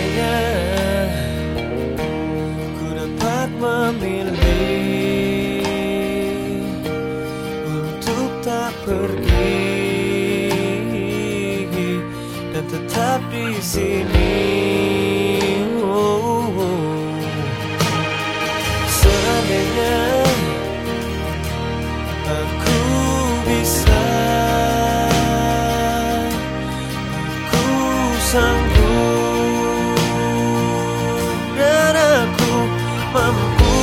akhirnya ku dapat memilih untuk tak pergi dan tetap di sini. Oh, aku bisa, aku sanggup. Mà.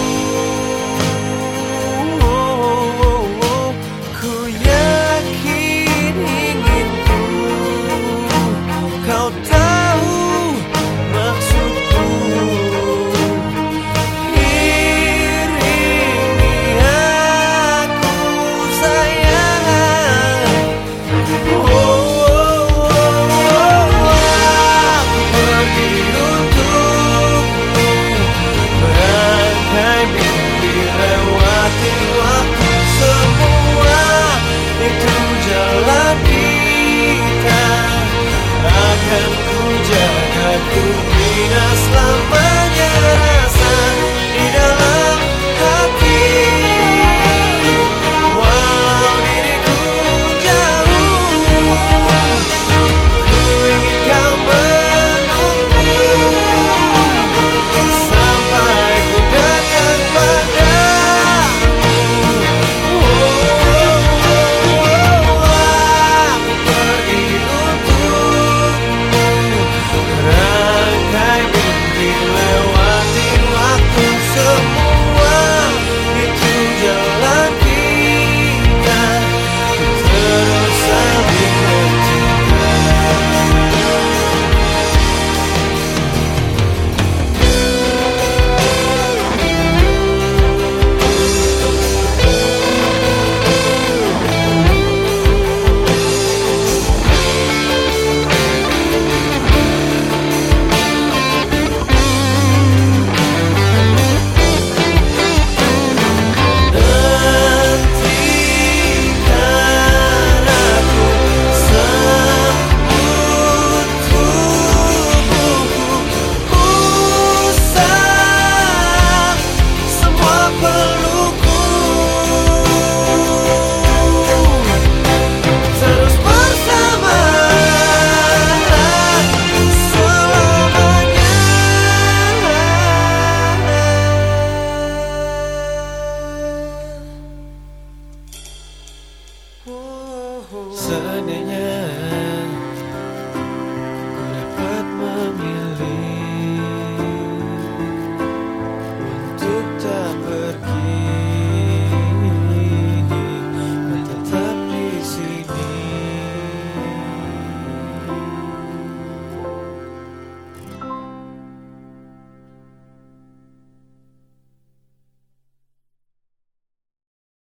Seandainya